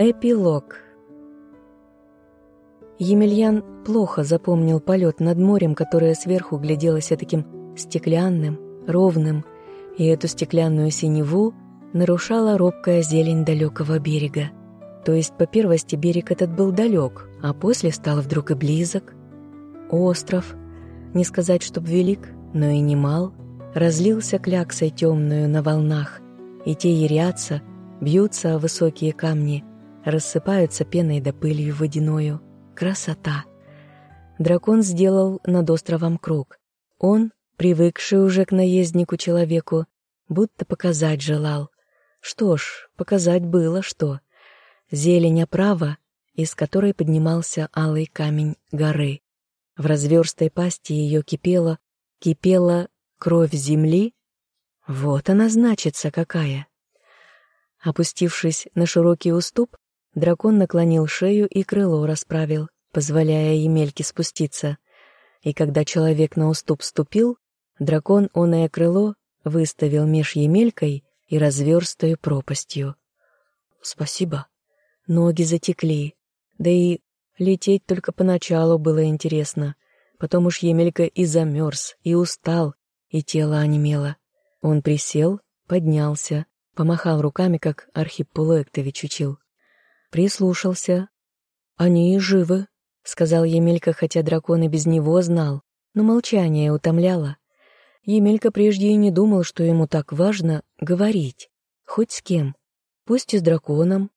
Эпилог Емельян плохо запомнил полет над морем, которое сверху гляделось таким стеклянным, ровным, и эту стеклянную синеву нарушала робкая зелень далекого берега. То есть, по первости, берег этот был далек, а после стал вдруг и близок. Остров, не сказать, чтоб велик, но и не мал, разлился кляксой темную на волнах, и те ярятся, бьются о высокие камни, рассыпаются пеной да пылью водяною. Красота! Дракон сделал над островом круг. Он, привыкший уже к наезднику человеку, будто показать желал. Что ж, показать было что. Зелень оправа, из которой поднимался алый камень горы. В разверстой пасти ее кипела, кипела кровь земли. Вот она значится какая. Опустившись на широкий уступ, дракон наклонил шею и крыло расправил, позволяя Емельке спуститься. И когда человек на уступ ступил, дракон оное крыло выставил меж Емелькой и разверстою пропастью. «Спасибо». Ноги затекли, да и лететь только поначалу было интересно. Потом уж Емелька и замерз, и устал, и тело онемело. Он присел, поднялся, помахал руками, как Архип Пулуэктович учил. Прислушался. «Они живы», — сказал Емелька, хотя дракон и без него знал, но молчание утомляло. Емелька прежде и не думал, что ему так важно говорить, хоть с кем, пусть и с драконом.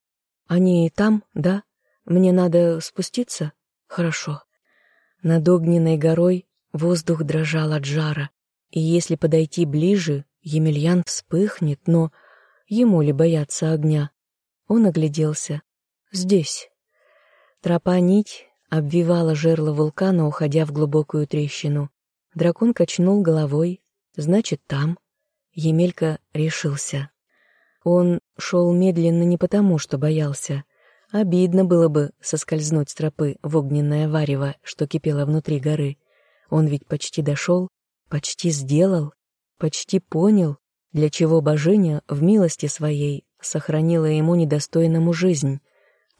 Они там, да? Мне надо спуститься? Хорошо. Над огненной горой воздух дрожал от жара, и если подойти ближе, Емельян вспыхнет, но ему ли бояться огня? Он огляделся. Здесь. Тропа-нить обвивала жерло вулкана, уходя в глубокую трещину. Дракон качнул головой. Значит, там. Емелька решился. Он шел медленно не потому, что боялся. Обидно было бы соскользнуть с тропы в огненное варево, что кипело внутри горы. Он ведь почти дошел, почти сделал, почти понял, для чего божиня в милости своей сохранила ему недостойному жизнь.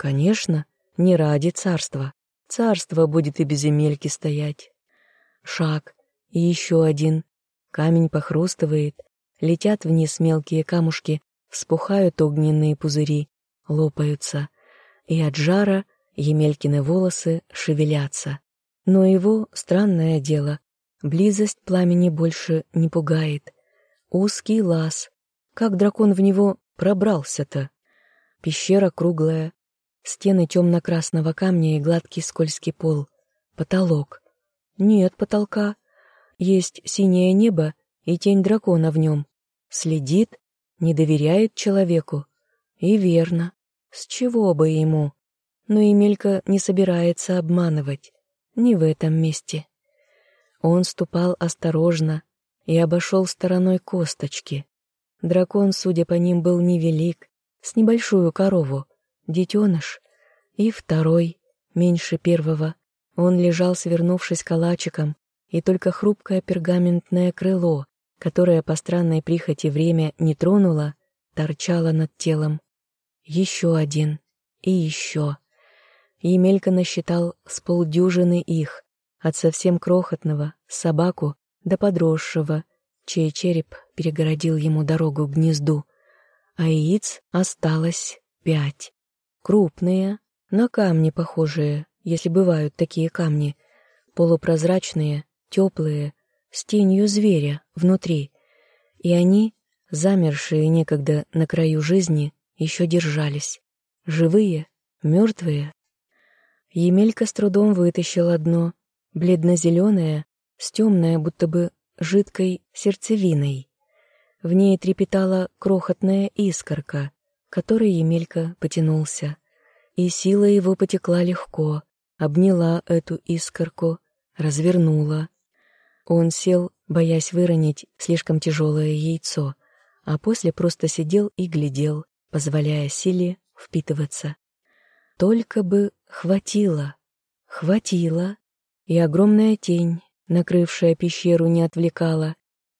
Конечно, не ради царства. Царство будет и без земельки стоять. Шаг, и еще один. Камень похрустывает, летят вниз мелкие камушки, вспухают огненные пузыри, лопаются — и от жара Емелькины волосы шевелятся. Но его, странное дело, близость пламени больше не пугает. Узкий лаз. Как дракон в него пробрался-то? Пещера круглая, стены темно-красного камня и гладкий скользкий пол. Потолок. Нет потолка. Есть синее небо и тень дракона в нем. Следит, не доверяет человеку. И верно. С чего бы ему? Но Емелька не собирается обманывать. Не в этом месте. Он ступал осторожно и обошел стороной косточки. Дракон, судя по ним, был невелик, с небольшую корову, детеныш, и второй, меньше первого. Он лежал, свернувшись калачиком, и только хрупкое пергаментное крыло, которое по странной прихоти время не тронуло, торчало над телом. Еще один. И еще. Емелька насчитал с полдюжины их, от совсем крохотного, собаку, до подросшего, чей череп перегородил ему дорогу к гнезду. А яиц осталось пять. Крупные, на камни похожие, если бывают такие камни, полупрозрачные, теплые, с тенью зверя внутри. И они, замершие некогда на краю жизни, еще держались. Живые, мертвые. Емелька с трудом вытащил одно, бледно-зеленое, с темной, будто бы жидкой сердцевиной. В ней трепетала крохотная искорка, которой Емелька потянулся. И сила его потекла легко, обняла эту искорку, развернула. Он сел, боясь выронить слишком тяжелое яйцо, а после просто сидел и глядел, позволяя силе впитываться. Только бы хватило, хватило, и огромная тень, накрывшая пещеру, не отвлекала,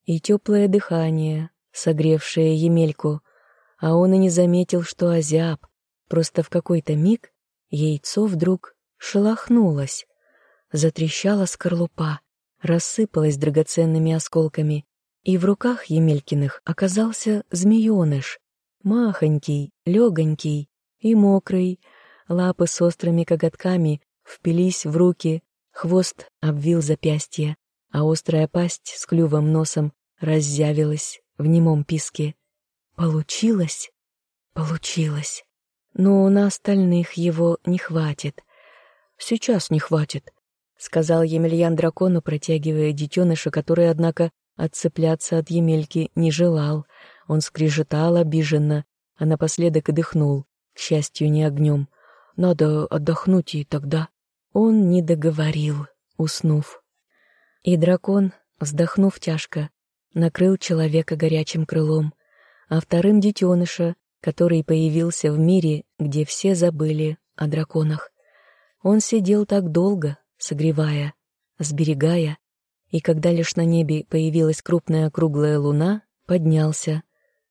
и теплое дыхание, согревшее Емельку, а он и не заметил, что озяб, Просто в какой-то миг яйцо вдруг шелохнулось, затрещала скорлупа, рассыпалась драгоценными осколками, и в руках Емелькиных оказался змееныш, махонький, легонький и мокрый, лапы с острыми коготками впились в руки, хвост обвил запястье, а острая пасть с клювом носом разъявилась в немом писке. Получилось? Получилось. Но на остальных его не хватит. Сейчас не хватит, сказал Емельян дракону, протягивая детеныша, который, однако, отцепляться от Емельки не желал. Он скрежетал обиженно, а напоследок и дыхнул, к счастью, не огнем. Надо отдохнуть и тогда. Он не договорил, уснув. И дракон, вздохнув тяжко, накрыл человека горячим крылом, а вторым детеныша, который появился в мире, где все забыли о драконах. Он сидел так долго, согревая, сберегая, и когда лишь на небе появилась крупная круглая луна, поднялся.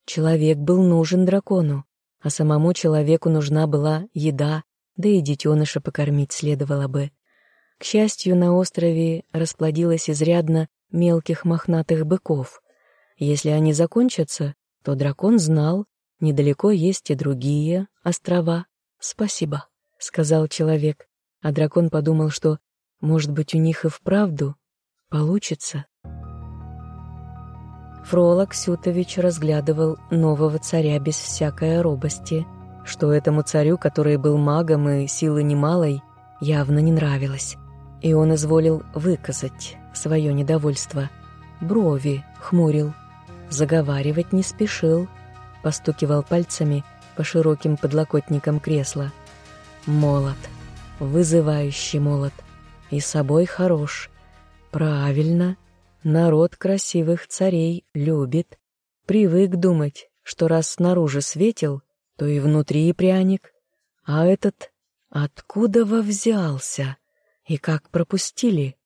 Человек был нужен дракону, а самому человеку нужна была еда, да и детеныша покормить следовало бы. К счастью, на острове расплодилось изрядно мелких мохнатых быков. Если они закончатся, то дракон знал, недалеко есть и другие острова. «Спасибо», — сказал человек, а дракон подумал, что, может быть, у них и вправду получится. Фролок Сютович разглядывал нового царя без всякой робости, что этому царю, который был магом и силы немалой, явно не нравилось и он изволил выказать свое недовольство. Брови хмурил, заговаривать не спешил, постукивал пальцами по широким подлокотникам кресла. Молод, вызывающий молод, и собой хорош. Правильно, народ красивых царей любит. Привык думать, что раз снаружи светил, то и внутри пряник. А этот откуда во взялся? И как пропустили?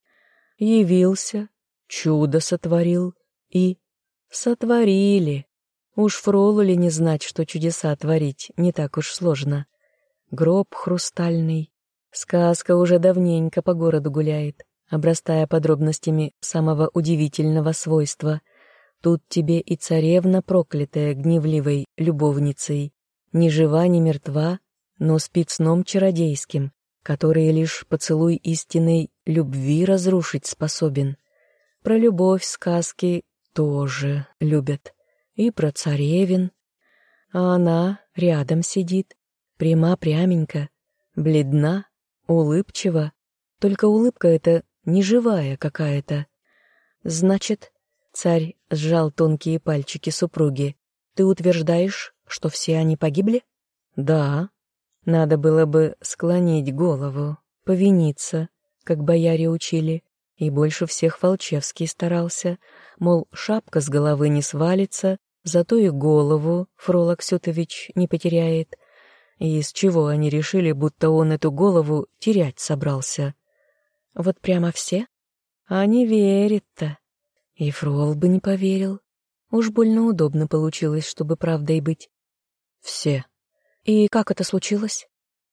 Явился, чудо сотворил и... Сотворили. Уж Фролу ли не знать, что чудеса творить не так уж сложно. Гроб хрустальный. Сказка уже давненько по городу гуляет, обрастая подробностями самого удивительного свойства. Тут тебе и царевна, проклятая гневливой любовницей, ни жива, ни мертва, но спит сном чародейским, который лишь поцелуй истинной любви разрушить способен. Про любовь сказки тоже любят. И про царевин. А она рядом сидит, пряма пряменька, бледна, улыбчива. Только улыбка эта неживая какая-то. Значит, царь сжал тонкие пальчики супруги. Ты утверждаешь, что все они погибли? Да, надо было бы склонить голову, повиниться, как бояре учили, и больше всех Волчевский старался, мол, шапка с головы не свалится, зато и голову Фролок Сютович не потеряет. И из чего они решили, будто он эту голову терять собрался? Вот прямо все? А не верит-то. И Фрол бы не поверил. Уж больно удобно получилось, чтобы правдой быть. Все. «И как это случилось?»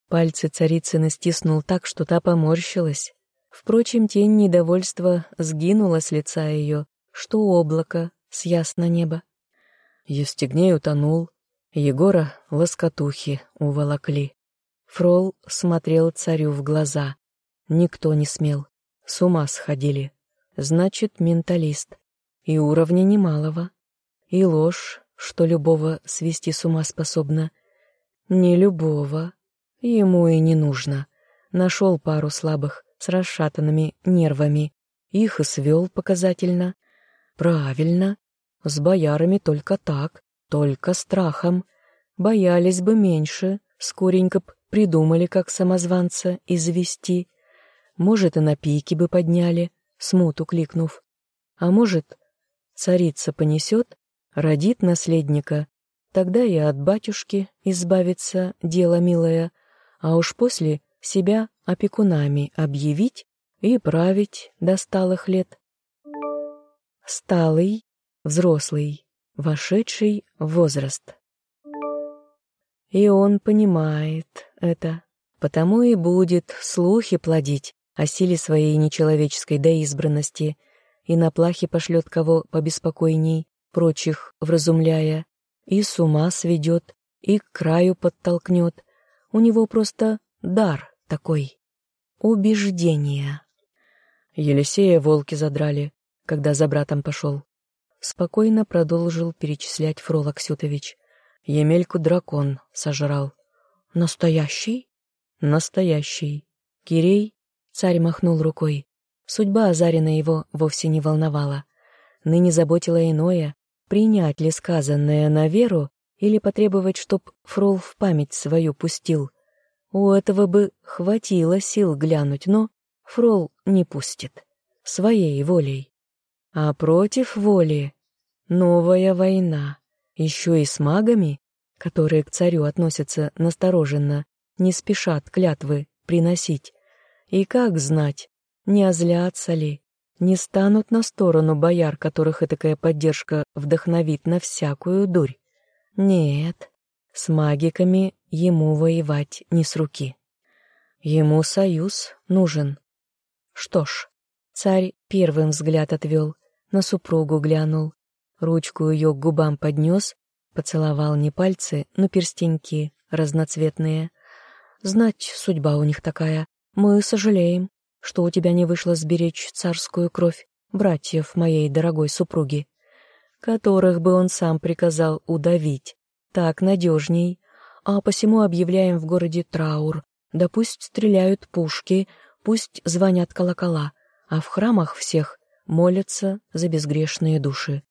Пальцы царицыны стиснул так, что та поморщилась. Впрочем, тень недовольства сгинула с лица ее, что облако с ясно неба. Евстигней утонул, Егора лоскотухи уволокли. Фрол смотрел царю в глаза. Никто не смел. С ума сходили. Значит, менталист. И уровня немалого. И ложь, что любого свести с ума способна, не любого. Ему и не нужно. Нашел пару слабых с расшатанными нервами. Их и свел показательно. Правильно. С боярами только так, только страхом. Боялись бы меньше, скоренько б придумали, как самозванца извести. Может, и на пике бы подняли, смуту кликнув. А может, царица понесет, родит наследника, Тогда и от батюшки избавиться дело милое, а уж после себя опекунами объявить и править до сталых лет. Сталый, взрослый, вошедший в возраст. И он понимает это, потому и будет слухи плодить о силе своей нечеловеческой до избранности, и на плахе пошлет кого побеспокойней, прочих вразумляя, и с ума сведет, и к краю подтолкнет. У него просто дар такой. Убеждение. Елисея волки задрали, когда за братом пошел. Спокойно продолжил перечислять Фрол Аксютович. Емельку дракон сожрал. Настоящий? Настоящий. Кирей? Царь махнул рукой. Судьба Азарина его вовсе не волновала. Ныне заботило иное, принять ли сказанное на веру или потребовать, чтоб Фрол в память свою пустил. У этого бы хватило сил глянуть, но Фрол не пустит. Своей волей. А против воли новая война. Еще и с магами, которые к царю относятся настороженно, не спешат клятвы приносить. И как знать, не озлятся ли, не станут на сторону бояр, которых такая поддержка вдохновит на всякую дурь. Нет, с магиками ему воевать не с руки. Ему союз нужен. Что ж, царь первым взгляд отвел, на супругу глянул, ручку ее к губам поднес, поцеловал не пальцы, но перстеньки разноцветные. Знать, судьба у них такая. Мы сожалеем, что у тебя не вышло сберечь царскую кровь братьев моей дорогой супруги, которых бы он сам приказал удавить, так надежней, а посему объявляем в городе траур, да пусть стреляют пушки, пусть звонят колокола, а в храмах всех молятся за безгрешные души.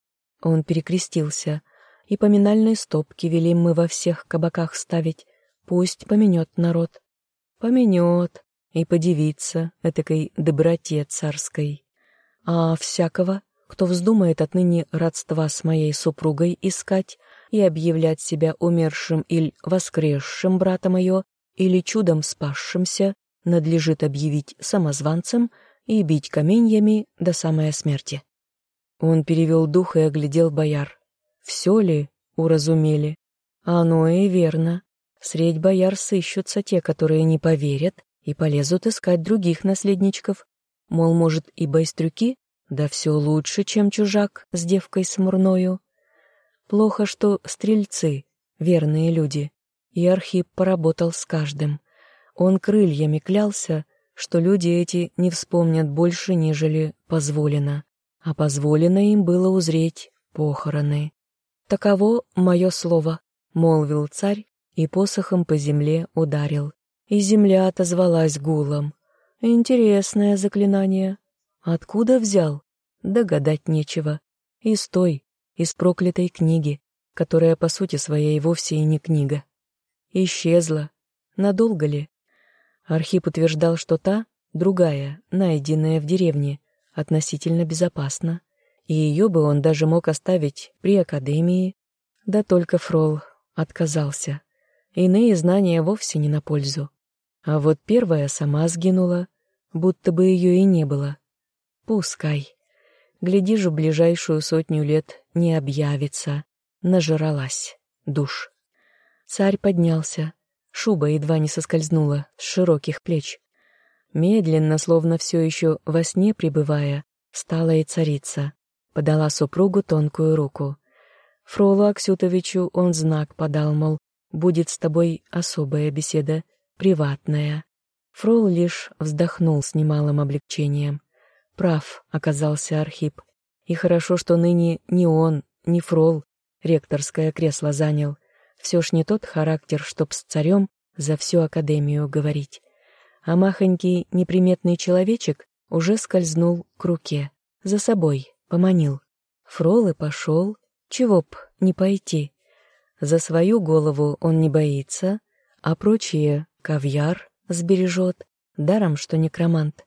Он перекрестился, и поминальные стопки велим мы во всех кабаках ставить, пусть поменет народ. Поменет, и подивиться этакой доброте царской. А всякого, кто вздумает отныне родства с моей супругой искать и объявлять себя умершим или воскресшим братом ее, или чудом спасшимся, надлежит объявить самозванцем и бить каменьями до самой смерти. Он перевел дух и оглядел бояр. Все ли уразумели? Оно и верно. Средь бояр сыщутся те, которые не поверят и полезут искать других наследничков. Мол, может, и байстрюки, да все лучше, чем чужак с девкой смурною. Плохо, что стрельцы, верные люди, и Архип поработал с каждым. Он крыльями клялся, что люди эти не вспомнят больше, нежели позволено, а позволено им было узреть похороны. «Таково мое слово», — молвил царь и посохом по земле ударил и земля отозвалась гулом. Интересное заклинание. Откуда взял? Догадать нечего. Из той, из проклятой книги, которая по сути своей вовсе и не книга. Исчезла. Надолго ли? Архип утверждал, что та, другая, найденная в деревне, относительно безопасна, и ее бы он даже мог оставить при академии, да только Фрол отказался. Иные знания вовсе не на пользу. А вот первая сама сгинула, будто бы ее и не было. Пускай. Глядишь, в ближайшую сотню лет не объявится. Нажралась. Душ. Царь поднялся. Шуба едва не соскользнула с широких плеч. Медленно, словно все еще во сне пребывая, встала и царица. Подала супругу тонкую руку. Фролу Аксютовичу он знак подал, мол, будет с тобой особая беседа, приватная. Фрол лишь вздохнул с немалым облегчением. Прав оказался Архип. И хорошо, что ныне ни он, ни Фрол ректорское кресло занял. Все ж не тот характер, чтоб с царем за всю академию говорить. А махонький неприметный человечек уже скользнул к руке, за собой, поманил. Фрол и пошел, чего б не пойти. За свою голову он не боится, а прочие Кавьяр сбережет, даром что некромант.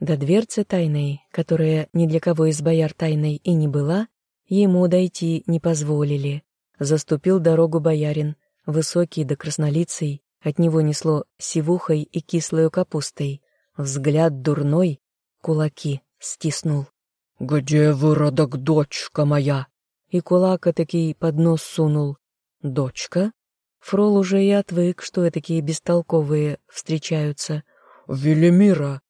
До дверцы тайной, которая ни для кого из бояр тайной и не была, ему дойти не позволили. Заступил дорогу боярин, высокий да краснолицый, от него несло сивухой и кислою капустой. Взгляд дурной, кулаки стиснул. «Где выродок, дочка моя?» И кулак таки под нос сунул. «Дочка?» Фрол уже и отвык, что такие бестолковые встречаются. «Велимира!»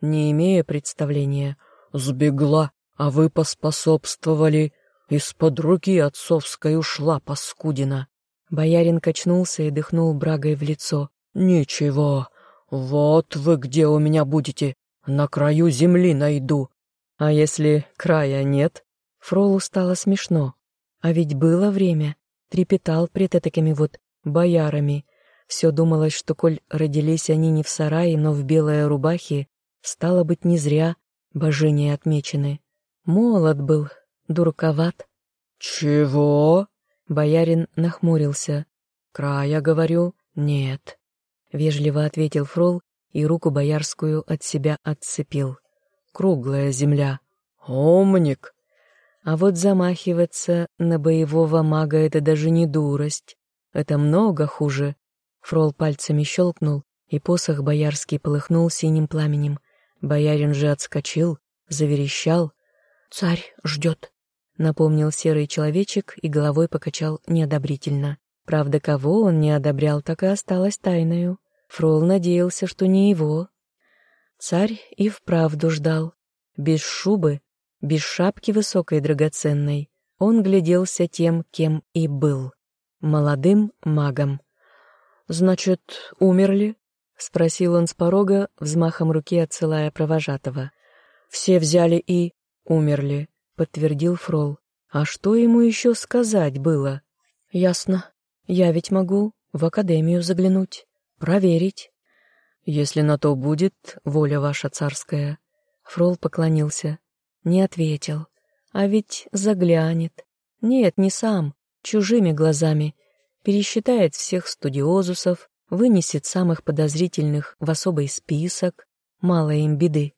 Не имея представления. «Сбегла, а вы поспособствовали. Из-под руки отцовской ушла паскудина». Боярин качнулся и дыхнул брагой в лицо. «Ничего, вот вы где у меня будете. На краю земли найду. А если края нет? Фролу стало смешно. А ведь было время. Трепетал пред этакими вот боярами. Все думалось, что коль родились они не в сарае, но в белой рубахе, стало быть, не зря божения отмечены. Молод был, дураковат. «Чего?» Боярин нахмурился. «Края, говорю, нет», — вежливо ответил Фрол и руку боярскую от себя отцепил. Круглая земля. Умник. А вот замахиваться на боевого мага — это даже не дурость. Это много хуже. Фрол пальцами щелкнул, и посох боярский полыхнул синим пламенем. Боярин же отскочил, заверещал. «Царь ждет», — напомнил серый человечек и головой покачал неодобрительно. Правда, кого он не одобрял, так и осталось тайною. Фрол надеялся, что не его. Царь и вправду ждал. Без шубы, без шапки высокой драгоценной, он гляделся тем, кем и был. Молодым магом. «Значит, умерли?» — спросил он с порога, взмахом руки отсылая провожатого. «Все взяли и умерли», — подтвердил Фрол. «А что ему еще сказать было?» «Ясно. Я ведь могу в академию заглянуть». Проверить. Если на то будет воля ваша царская. Фрол поклонился. Не ответил. А ведь заглянет. Нет, не сам, чужими глазами. Пересчитает всех студиозусов, вынесет самых подозрительных в особый список. Мало им беды.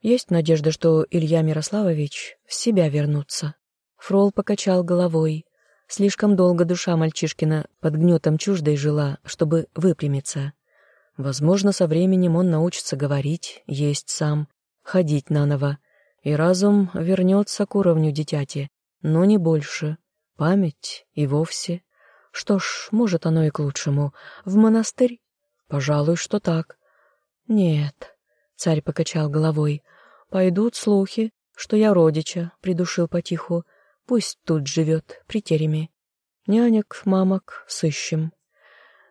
Есть надежда, что Илья Мирославович в себя вернутся. Фрол покачал головой. Слишком долго душа мальчишкина под гнетом чуждой жила, чтобы выпрямиться. Возможно, со временем он научится говорить, есть сам, ходить наново, и разум вернется к уровню дитяти, но не больше. Память и вовсе. Что ж, может оно и к лучшему. В монастырь? Пожалуй, что так. Нет, царь покачал головой. Пойдут слухи, что я родича придушил потиху, Пусть тут живет, при тереме. Нянек, мамок сыщем.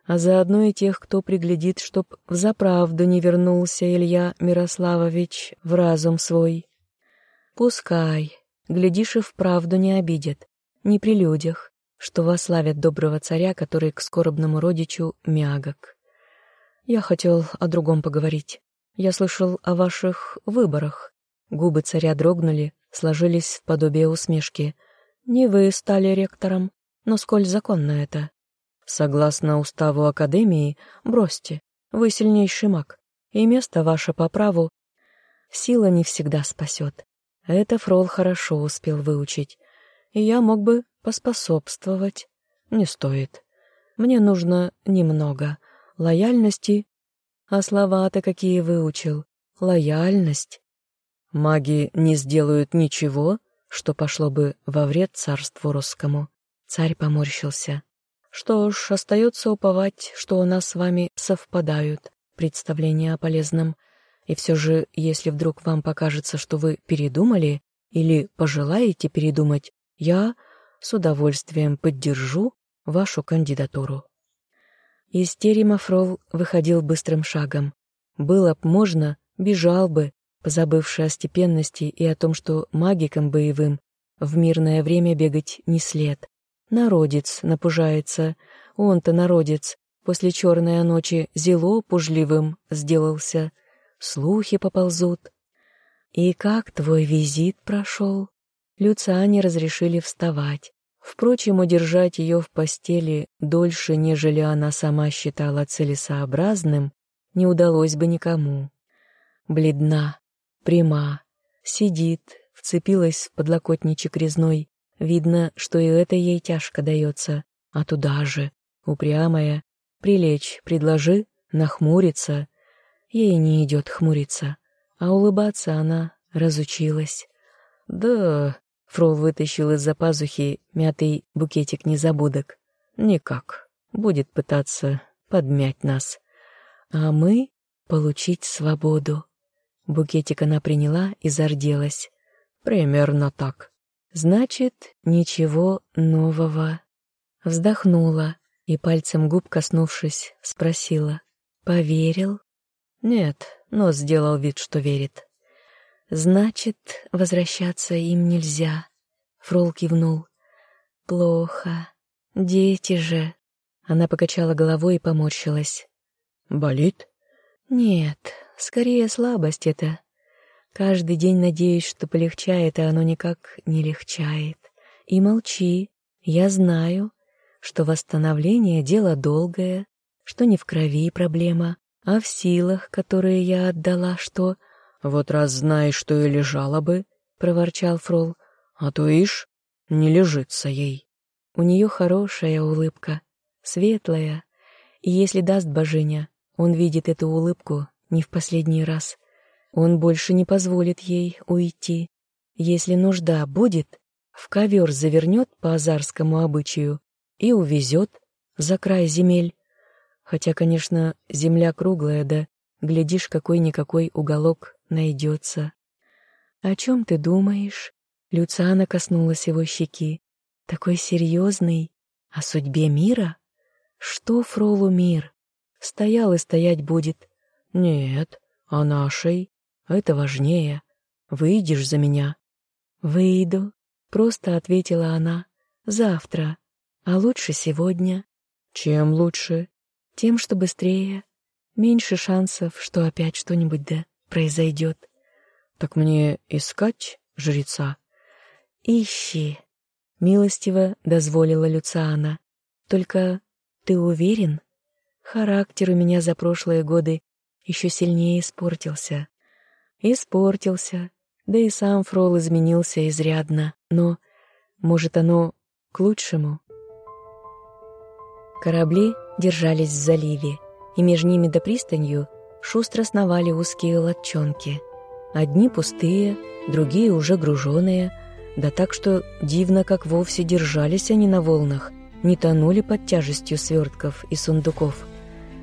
А заодно и тех, кто приглядит, чтоб взаправду не вернулся Илья Мирославович в разум свой. Пускай, глядишь, и вправду не обидят, не при людях, что вославят доброго царя, который к скорбному родичу мягок. Я хотел о другом поговорить. Я слышал о ваших выборах. Губы царя дрогнули, сложились в подобие усмешки — не вы стали ректором, но сколь законно это? Согласно уставу Академии, бросьте, вы сильнейший маг, и место ваше по праву сила не всегда спасет. Это Фрол хорошо успел выучить, и я мог бы поспособствовать. Не стоит. Мне нужно немного лояльности, а слова-то какие выучил. Лояльность. Маги не сделают ничего, что пошло бы во вред царству русскому. Царь поморщился. Что ж, остается уповать, что у нас с вами совпадают представления о полезном. И все же, если вдруг вам покажется, что вы передумали или пожелаете передумать, я с удовольствием поддержу вашу кандидатуру. Из терема Фрол выходил быстрым шагом. Было б можно, бежал бы, позабывший о степенности и о том, что магикам боевым в мирное время бегать не след. Народец напужается, он-то народец, после черной ночи зело пужливым сделался, слухи поползут. И как твой визит прошел? Люциане разрешили вставать. Впрочем, удержать ее в постели дольше, нежели она сама считала целесообразным, не удалось бы никому. Бледна, Пряма, сидит, вцепилась в подлокотничек резной. Видно, что и это ей тяжко дается. А туда же, упрямая, прилечь предложи, нахмуриться. Ей не идет хмуриться, а улыбаться она разучилась. Да, Фрол вытащил из-за пазухи мятый букетик незабудок. Никак. будет пытаться подмять нас, а мы — получить свободу. Букетик она приняла и зарделась. Примерно так. Значит, ничего нового. Вздохнула и, пальцем губ коснувшись, спросила. Поверил? Нет, но сделал вид, что верит. Значит, возвращаться им нельзя. Фрол кивнул. Плохо. Дети же. Она покачала головой и поморщилась. Болит? Нет, скорее слабость это. Каждый день надеюсь, что полегчает, а оно никак не легчает. И молчи. Я знаю, что восстановление — дело долгое, что не в крови проблема, а в силах, которые я отдала, что... «Вот раз знаешь, что и лежала бы», — проворчал Фрол, — «а то, ишь, не лежится ей». У нее хорошая улыбка, светлая, и если даст божиня, он видит эту улыбку не в последний раз. Он больше не позволит ей уйти. Если нужда будет, в ковер завернет по азарскому обычаю и увезет за край земель. Хотя, конечно, земля круглая, да, глядишь, какой-никакой уголок найдется. «О чем ты думаешь?» Люциана коснулась его щеки. «Такой серьезный. О судьбе мира? Что Фролу мир? Стоял и стоять будет. Нет, о нашей. Это важнее. Выйдешь за меня?» «Выйду», — просто ответила она. «Завтра. А лучше сегодня». «Чем лучше?» «Тем, что быстрее. Меньше шансов, что опять что-нибудь да произойдет». «Так мне искать жреца?» «Ищи», — милостиво дозволила Люциана. «Только ты уверен? Характер у меня за прошлые годы еще сильнее испортился. Испортился, да и сам Фрол изменился изрядно, но, может, оно к лучшему?» Корабли держались в заливе, и между ними до пристанью шустро сновали узкие лодчонки. Одни пустые, другие уже груженные — да так что дивно, как вовсе держались они на волнах, не тонули под тяжестью свертков и сундуков.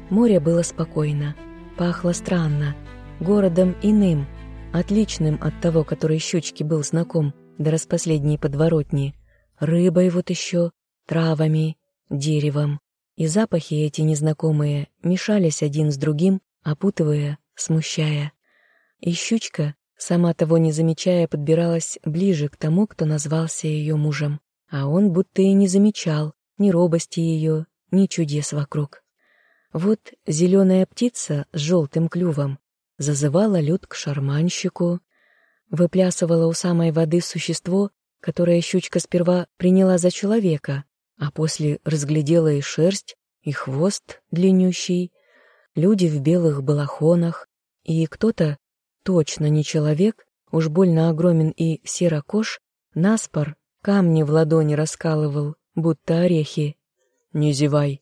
Море было спокойно, пахло странно, городом иным, отличным от того, который щучке был знаком до распоследней подворотни, рыбой вот еще, травами, деревом. И запахи эти незнакомые мешались один с другим, опутывая, смущая. И щучка, Сама того не замечая, подбиралась ближе к тому, кто назвался ее мужем. А он будто и не замечал ни робости ее, ни чудес вокруг. Вот зеленая птица с желтым клювом зазывала лед к шарманщику, выплясывала у самой воды существо, которое щучка сперва приняла за человека, а после разглядела и шерсть, и хвост длиннющий, люди в белых балахонах, и кто-то точно не человек, уж больно огромен и серокож, наспор камни в ладони раскалывал, будто орехи. «Не зевай!»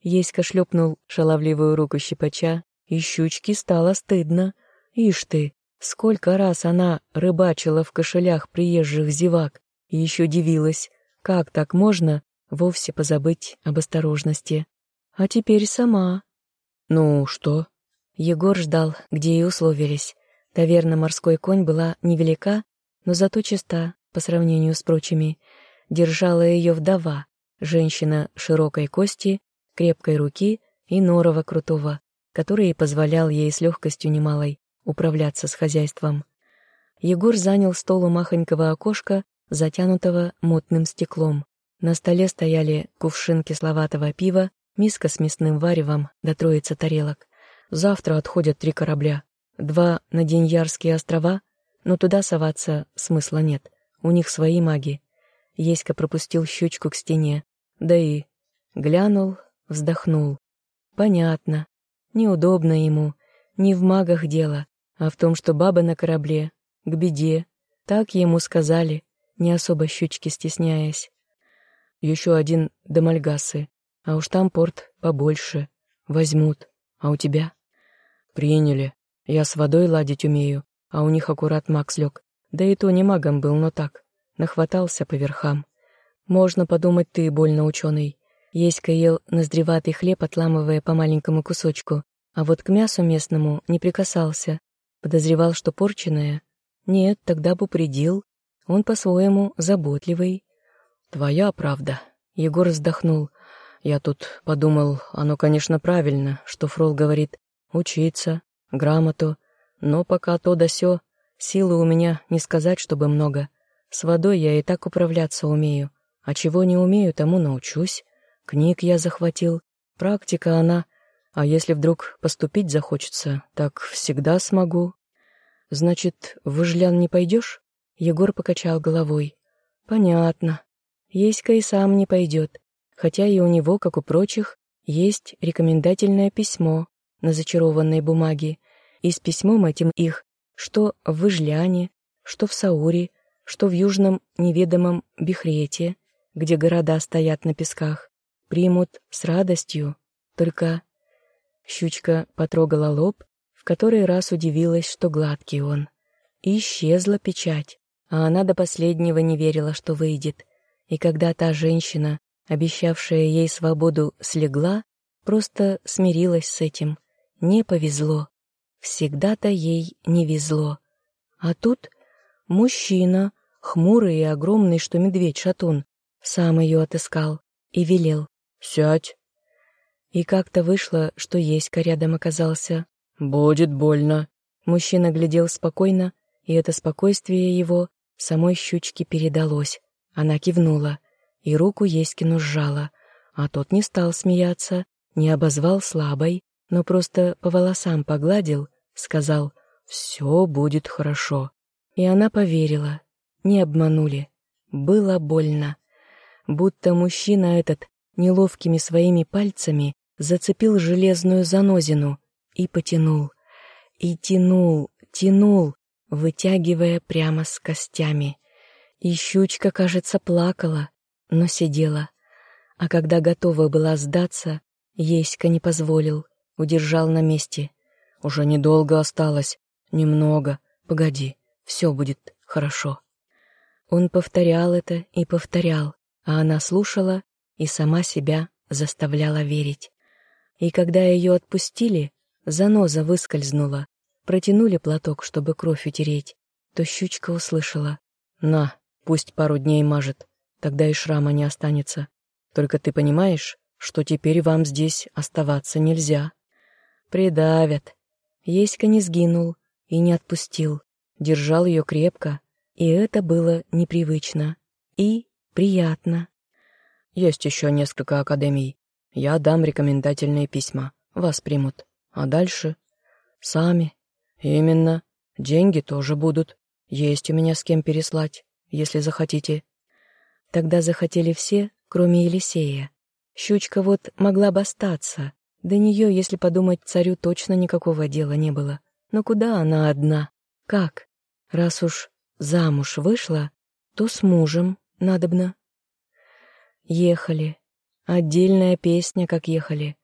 Еська шлепнул шаловливую руку щипача, и щучке стало стыдно. Ишь ты, сколько раз она рыбачила в кошелях приезжих зевак и еще дивилась, как так можно вовсе позабыть об осторожности. А теперь сама. «Ну, что?» Егор ждал, где и условились. Таверна «Морской конь» была невелика, но зато чиста по сравнению с прочими. Держала ее вдова, женщина широкой кости, крепкой руки и норова крутого, который позволял ей с легкостью немалой управляться с хозяйством. Егор занял стол у махонького окошка, затянутого мутным стеклом. На столе стояли кувшин кисловатого пива, миска с мясным варевом до да троица тарелок. Завтра отходят три корабля. Два на Деньярские острова, но туда соваться смысла нет. У них свои маги. Еська пропустил щучку к стене. Да и глянул, вздохнул. Понятно. Неудобно ему. Не в магах дело, а в том, что баба на корабле. К беде. Так ему сказали, не особо щучки стесняясь. Еще один до Мальгасы, а уж там порт побольше. Возьмут. А у тебя? Приняли. Я с водой ладить умею, а у них аккурат Макс лег. Да и то не магом был, но так. Нахватался по верхам. Можно подумать, ты больно ученый. Еська ел ноздреватый хлеб, отламывая по маленькому кусочку, а вот к мясу местному не прикасался. Подозревал, что порченое. Нет, тогда бы упредил. Он по-своему заботливый. «Твоя правда», — Егор вздохнул. «Я тут подумал, оно, конечно, правильно, что Фрол говорит. Учиться, грамоту. Но пока то да сё, силы у меня не сказать, чтобы много. С водой я и так управляться умею. А чего не умею, тому научусь. Книг я захватил. Практика она. А если вдруг поступить захочется, так всегда смогу. Значит, в Выжлян не пойдешь? Егор покачал головой. Понятно. Еська и сам не пойдет, хотя и у него, как у прочих, есть рекомендательное письмо на зачарованной бумаге, и с письмом этим их, что в Выжляне, что в Сауре, что в южном неведомом Бихрете, где города стоят на песках, примут с радостью, только... Щучка потрогала лоб, в который раз удивилась, что гладкий он. И исчезла печать, а она до последнего не верила, что выйдет. И когда та женщина, обещавшая ей свободу, слегла, просто смирилась с этим. Не повезло. Всегда-то ей не везло. А тут мужчина, хмурый и огромный, что медведь-шатун, сам ее отыскал и велел. «Сядь». И как-то вышло, что Еська рядом оказался. «Будет больно». Мужчина глядел спокойно, и это спокойствие его самой щучке передалось. Она кивнула и руку Еськину сжала, а тот не стал смеяться, не обозвал слабой, но просто по волосам погладил, сказал «Все будет хорошо». И она поверила. Не обманули. Было больно. Будто мужчина этот неловкими своими пальцами зацепил железную занозину и потянул. И тянул, тянул, вытягивая прямо с костями. И щучка, кажется, плакала, но сидела. А когда готова была сдаться, Еська не позволил, удержал на месте. «Уже недолго осталось, немного. Погоди, все будет хорошо». Он повторял это и повторял, а она слушала и сама себя заставляла верить. И когда ее отпустили, заноза выскользнула, протянули платок, чтобы кровь утереть, то щучка услышала. «На, Пусть пару дней мажет, тогда и шрама не останется. Только ты понимаешь, что теперь вам здесь оставаться нельзя. Придавят. Еська не сгинул и не отпустил. Держал ее крепко, и это было непривычно. И приятно. Есть еще несколько академий. Я дам рекомендательные письма. Вас примут. А дальше? Сами. Именно. Деньги тоже будут. Есть у меня с кем переслать если захотите». Тогда захотели все, кроме Елисея. Щучка вот могла бы остаться. До нее, если подумать, царю точно никакого дела не было. Но куда она одна? Как? Раз уж замуж вышла, то с мужем надобно. Ехали. Отдельная песня, как ехали.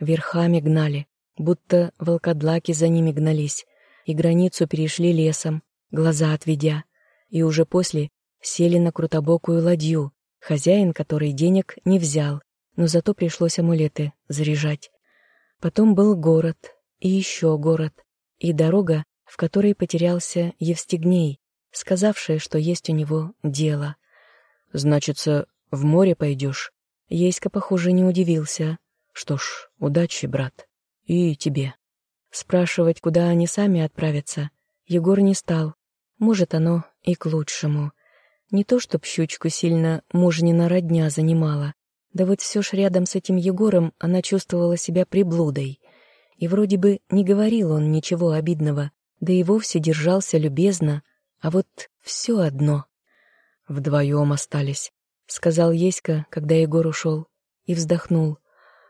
Верхами гнали, будто волкодлаки за ними гнались, и границу перешли лесом, глаза отведя и уже после сели на крутобокую ладью, хозяин которой денег не взял, но зато пришлось амулеты заряжать. Потом был город, и еще город, и дорога, в которой потерялся Евстигней, сказавшая, что есть у него дело. «Значится, в море пойдешь?» Еська, похоже, не удивился. «Что ж, удачи, брат. И тебе». Спрашивать, куда они сами отправятся, Егор не стал. Может, оно и к лучшему. Не то, чтоб щучку сильно мужнина родня занимала, да вот все ж рядом с этим Егором она чувствовала себя приблудой. И вроде бы не говорил он ничего обидного, да и вовсе держался любезно, а вот все одно. «Вдвоем остались», — сказал Еська, когда Егор ушел, и вздохнул.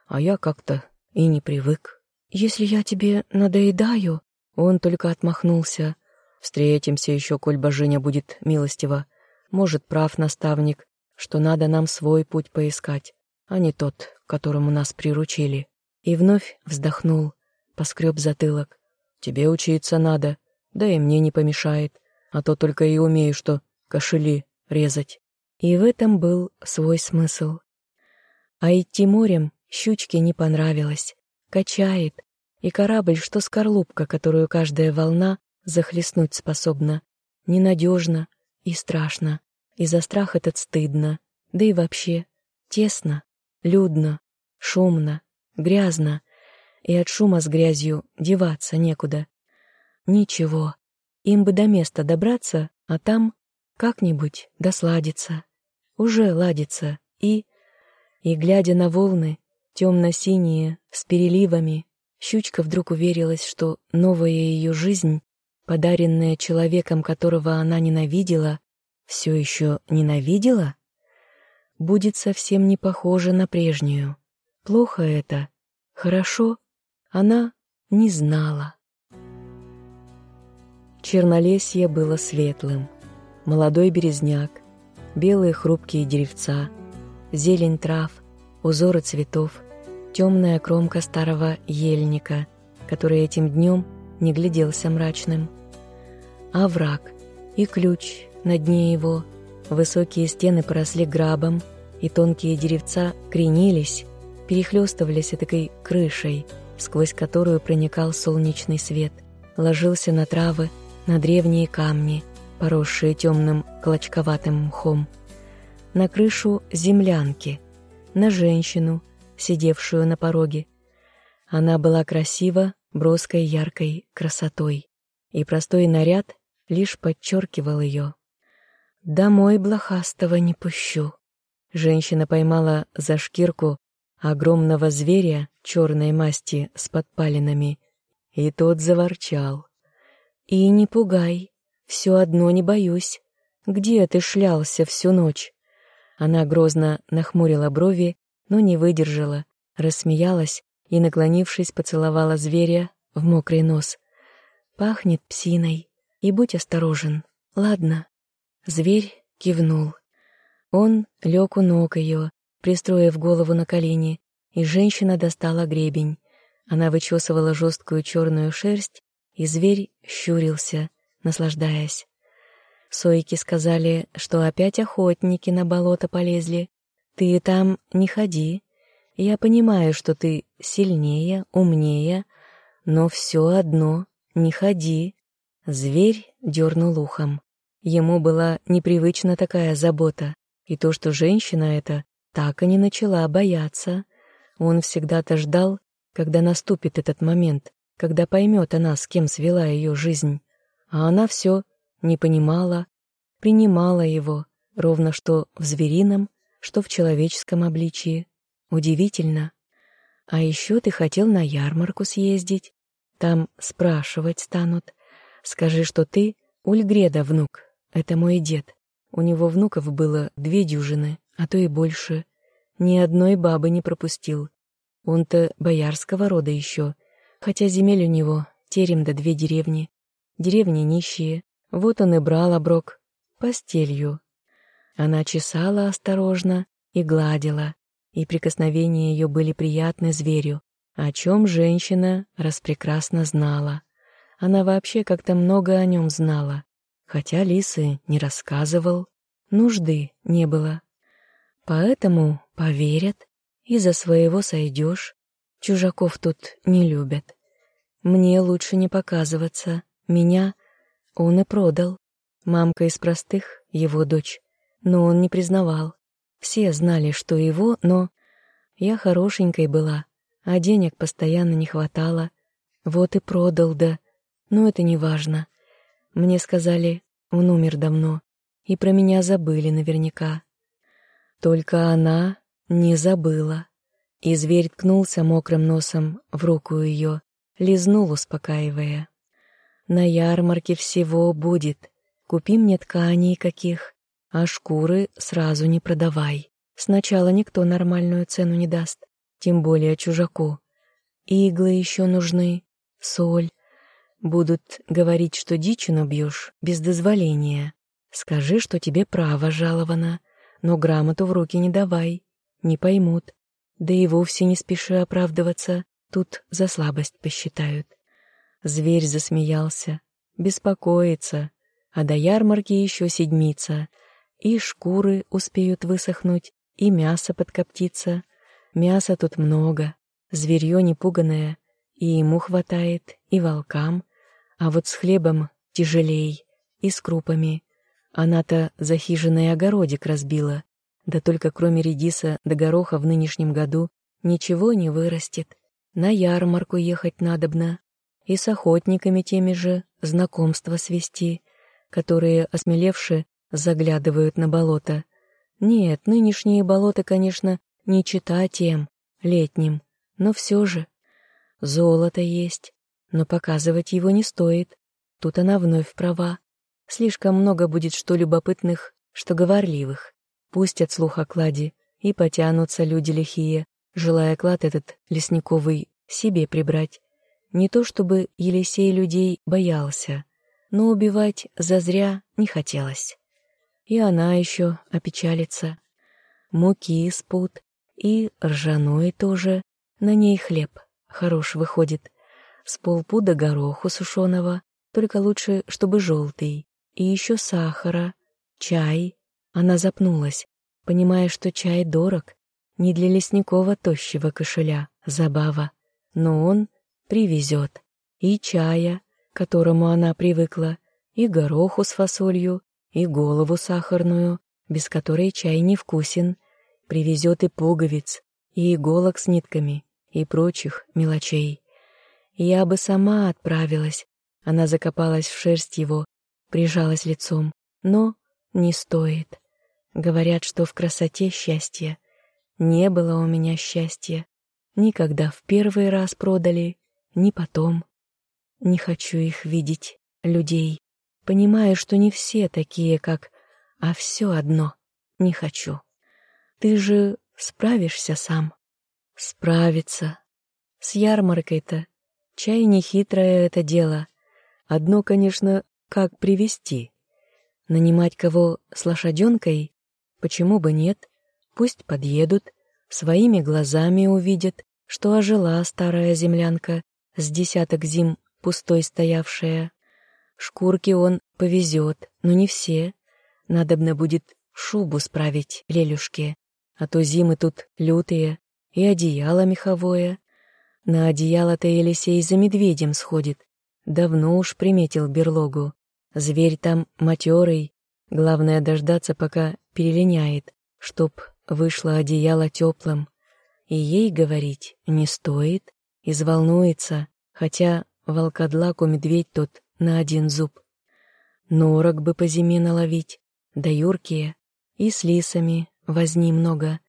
«А я как-то и не привык». «Если я тебе надоедаю...» Он только отмахнулся. Встретимся еще, коль божиня будет милостива. Может, прав наставник, что надо нам свой путь поискать, а не тот, которому нас приручили. И вновь вздохнул, поскреб затылок. Тебе учиться надо, да и мне не помешает, а то только и умею, что кошели резать. И в этом был свой смысл. А идти морем щучке не понравилось. Качает, и корабль, что скорлупка, которую каждая волна захлестнуть способна. Ненадежно и страшно, и за страх этот стыдно, да и вообще тесно, людно, шумно, грязно, и от шума с грязью деваться некуда. Ничего, им бы до места добраться, а там как-нибудь досладиться. Уже ладится, и... И, глядя на волны, темно-синие, с переливами, щучка вдруг уверилась, что новая ее жизнь, подаренная человеком, которого она ненавидела, все еще ненавидела, будет совсем не похожа на прежнюю. Плохо это? Хорошо? Она не знала. Чернолесье было светлым. Молодой березняк, белые хрупкие деревца, зелень трав, узоры цветов, темная кромка старого ельника, который этим днем не гляделся мрачным. Овраг и ключ на дне его, высокие стены поросли грабом, и тонкие деревца кренились, перехлестывались этакой крышей, сквозь которую проникал солнечный свет, ложился на травы, на древние камни, поросшие темным клочковатым мхом, на крышу землянки, на женщину, сидевшую на пороге. Она была красива, броской яркой красотой, и простой наряд лишь подчеркивал ее. «Домой блохастого не пущу», Женщина поймала за шкирку огромного зверя черной масти с подпалинами, и тот заворчал. «И не пугай, все одно не боюсь. Где ты шлялся всю ночь?» Она грозно нахмурила брови, но не выдержала, рассмеялась и, наклонившись, поцеловала зверя в мокрый нос. «Пахнет псиной, и будь осторожен, ладно?» Зверь кивнул. Он лег у ног ее, пристроив голову на колени, и женщина достала гребень. Она вычесывала жесткую черную шерсть, и зверь щурился, наслаждаясь. Сойки сказали, что опять охотники на болото полезли. Ты там не ходи. Я понимаю, что ты сильнее, умнее, но все одно не ходи. Зверь дернул ухом. Ему была непривычна такая забота. И то, что женщина эта так и не начала бояться. Он всегда-то ждал, когда наступит этот момент, когда поймет она, с кем свела ее жизнь. А она все не понимала, принимала его, ровно что в зверином, что в человеческом обличии. Удивительно. А еще ты хотел на ярмарку съездить. Там спрашивать станут. Скажи, что ты Ульгреда внук, это мой дед. У него внуков было две дюжины, а то и больше. Ни одной бабы не пропустил. Он-то боярского рода еще, хотя земель у него терем да две деревни. Деревни нищие, вот он и брал оброк постелью. Она чесала осторожно и гладила, и прикосновения ее были приятны зверю, о чем женщина распрекрасно знала. Она вообще как-то много о нем знала хотя Лисы не рассказывал, нужды не было. Поэтому поверят, и за своего сойдешь. Чужаков тут не любят. Мне лучше не показываться. Меня он и продал. Мамка из простых, его дочь. Но он не признавал. Все знали, что его, но... Я хорошенькой была, а денег постоянно не хватало. Вот и продал, да. Но это не важно. Мне сказали, он умер давно, и про меня забыли наверняка. Только она не забыла. И зверь ткнулся мокрым носом в руку ее, лизнул, успокаивая. «На ярмарке всего будет. Купи мне тканей каких, а шкуры сразу не продавай. Сначала никто нормальную цену не даст, тем более чужаку. Иглы еще нужны, соль, Будут говорить, что дичину бьешь без дозволения. Скажи, что тебе право жаловано, но грамоту в руки не давай, не поймут. Да и вовсе не спеши оправдываться, тут за слабость посчитают. Зверь засмеялся, беспокоится, а до ярмарки еще седмица, и шкуры успеют высохнуть, и мясо подкоптиться, Мяса тут много, зверье непуганное, и ему хватает, и волкам, а вот с хлебом тяжелей, и с крупами. Она-то за хижиной огородик разбила, да только кроме редиса до гороха в нынешнем году ничего не вырастет. На ярмарку ехать надобно, и с охотниками теми же знакомства свести, которые, осмелевши, заглядывают на болото. Нет, нынешние болота, конечно, не чита тем, летним, но все же. Золото есть, но показывать его не стоит. Тут она вновь права. Слишком много будет что любопытных, что говорливых. Пустят слух о кладе, и потянутся люди лихие, желая клад этот лесниковый себе прибрать. Не то чтобы Елисей людей боялся, но убивать зазря не хотелось. И она еще опечалится. Муки спут, и ржаной тоже, на ней хлеб хорош выходит. С полпуда гороху сушеного, только лучше, чтобы желтый, и еще сахара, чай. Она запнулась, понимая, что чай дорог, не для лесникова тощего кошеля, забава, но он привезет и чая, к которому она привыкла, и гороху с фасолью, и голову сахарную, без которой чай не вкусен, привезет и пуговиц, и иголок с нитками, и прочих мелочей. Я бы сама отправилась, она закопалась в шерсть его, прижалась лицом, но не стоит. Говорят, что в красоте счастье. Не было у меня счастья. Никогда в первый раз продали, ни потом. Не хочу их видеть, людей. Понимаю, что не все такие, как... А все одно не хочу. Ты же справишься сам. Справиться. С ярмаркой-то. Чай не хитрое это дело. Одно, конечно, как привести. Нанимать кого с лошаденкой? Почему бы нет? Пусть подъедут, своими глазами увидят, что ожила старая землянка, с десяток зим пустой стоявшая. Шкурки он повезет, но не все. Надобно будет шубу справить Лелюшке, а то зимы тут лютые, и одеяло меховое. На одеяло-то Елисей за медведем сходит. Давно уж приметил берлогу. Зверь там матерый, главное дождаться, пока перелиняет, чтоб вышло одеяло теплым. И ей говорить не стоит, изволнуется, хотя волкодлаку медведь тот на один зуб. Норок бы по зиме наловить, да юркие, и с лисами возни много.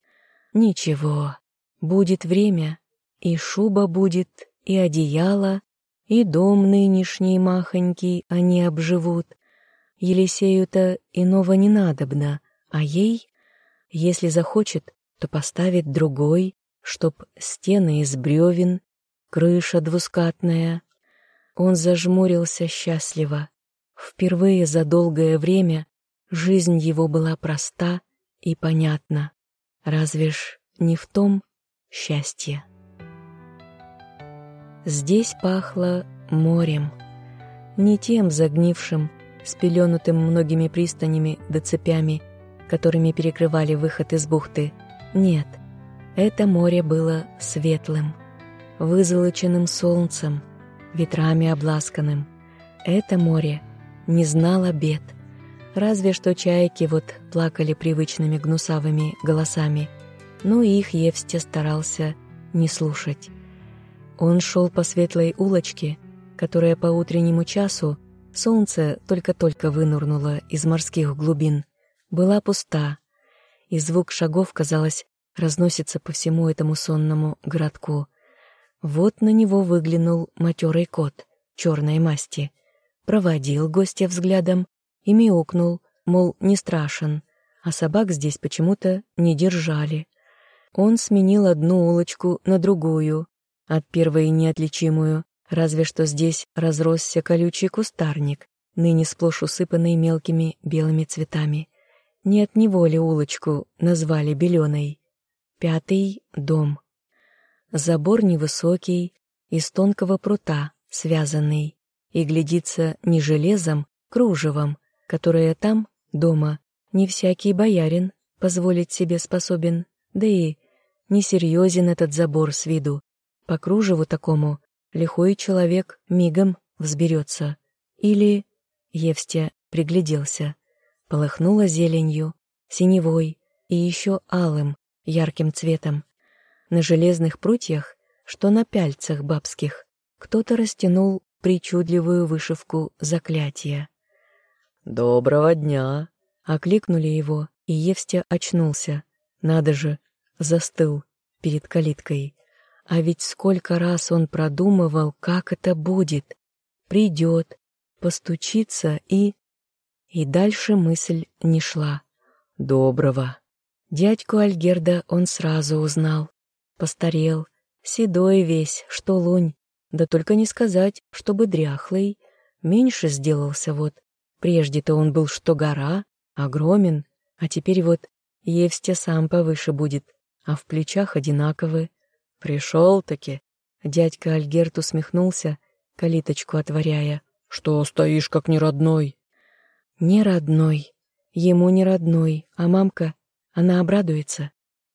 Ничего, будет время, и шуба будет, и одеяло, и дом нынешний махонький они обживут. Елисею-то иного не надобно, а ей, если захочет, то поставит другой, чтоб стены из бревен, крыша двускатная. Он зажмурился счастливо. Впервые за долгое время жизнь его была проста и понятна. Разве ж не в том счастье? Здесь пахло морем. Не тем загнившим, спеленутым многими пристанями да цепями, которыми перекрывали выход из бухты. Нет, это море было светлым, вызолоченным солнцем, ветрами обласканным. Это море не знало бед, разве что чайки вот плакали привычными гнусавыми голосами, но их Евсте старался не слушать. Он шел по светлой улочке, которая по утреннему часу, солнце только-только вынурнуло из морских глубин, была пуста, и звук шагов, казалось, разносится по всему этому сонному городку. Вот на него выглянул матерый кот черной масти, проводил гостя взглядом и мяукнул, мол, не страшен, а собак здесь почему-то не держали. Он сменил одну улочку на другую, от первой неотличимую, разве что здесь разросся колючий кустарник, ныне сплошь усыпанный мелкими белыми цветами. Не от него ли улочку назвали беленой? Пятый дом. Забор невысокий, из тонкого прута, связанный, и глядится не железом, кружевом, которое там, дома, не всякий боярин позволить себе способен, да и несерьезен этот забор с виду. По кружеву такому лихой человек мигом взберется. Или... Евстя пригляделся. Полыхнула зеленью, синевой и еще алым, ярким цветом. На железных прутьях, что на пяльцах бабских, кто-то растянул причудливую вышивку заклятия. «Доброго дня!» — окликнули его, и Евстя очнулся. Надо же, застыл перед калиткой. А ведь сколько раз он продумывал, как это будет. Придет, постучится и... И дальше мысль не шла. Доброго. Дядьку Альгерда он сразу узнал. Постарел, седой весь, что лунь. Да только не сказать, чтобы дряхлый. Меньше сделался вот. Прежде-то он был что гора, огромен, а теперь вот Евстя сам повыше будет, а в плечах одинаковы. Пришел-таки. Дядька Альгерт усмехнулся, калиточку отворяя. Что стоишь, как не родной? Не родной. Ему не родной, а мамка, она обрадуется.